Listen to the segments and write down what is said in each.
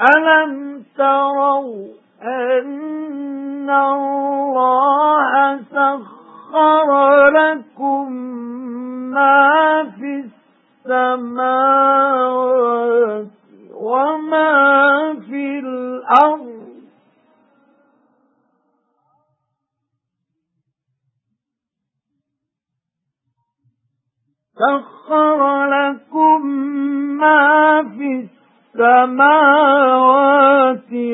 أَلَمْ تَرَوْا أَنَّ اللَّهَ سَخَّرَ لَكُم مَّا فِي السَّمَاوَاتِ وَمَا فِي الْأَرْضِ سَخَّرَ لَكُم مَّا فِي السَّمَاوَاتِ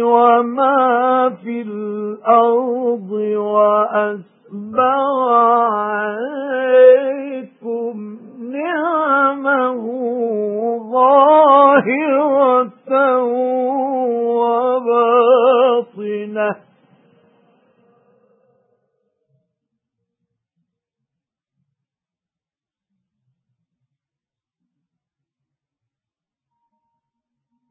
وَمَا فِي الْأَرْضِ وَأَسْبَغَ عَلَيْكُمْ نِعَمَهُ ظَاهِرَةً وَبَاطِنَةً.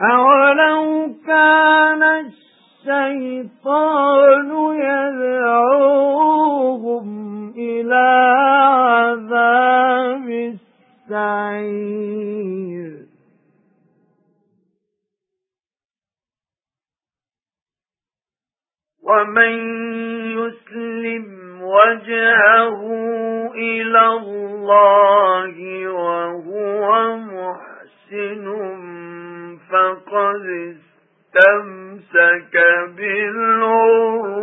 أَوَلَوْ كَانَ الشَّيْطَانُ يَدْعُوهُمْ إِلَى عَذَابِ السَّعِيرِ وَمَن يُسْلِمْ وَجْهَهُ إِلَى اللَّهِ فَقَدِ اسْتَمْسَكَ بِالْعُرْوَةِ